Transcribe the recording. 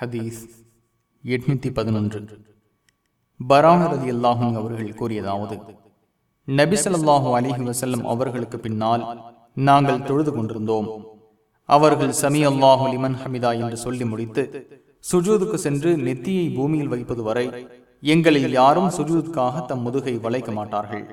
ஹதீஸ் எட்நூத்தி பதினொன்று. பராமரதி அல்லாஹும் அவர்கள் கூறியதாவது நபிசல்லாஹூ அலிஹி வசல்லம் அவர்களுக்கு பின்னால் நாங்கள் தொழுது கொண்டிருந்தோம். அவர்கள் சமி அல்லாஹு லிமன் ஹமிதா என்று சொல்லி முடித்து சுஜூதுக்கு சென்று நெத்தியை பூமியில் வைப்பது வரை எங்களில் யாரும் சுஜூதுக்காக தம் முதுகை வளைக்க மாட்டார்கள்.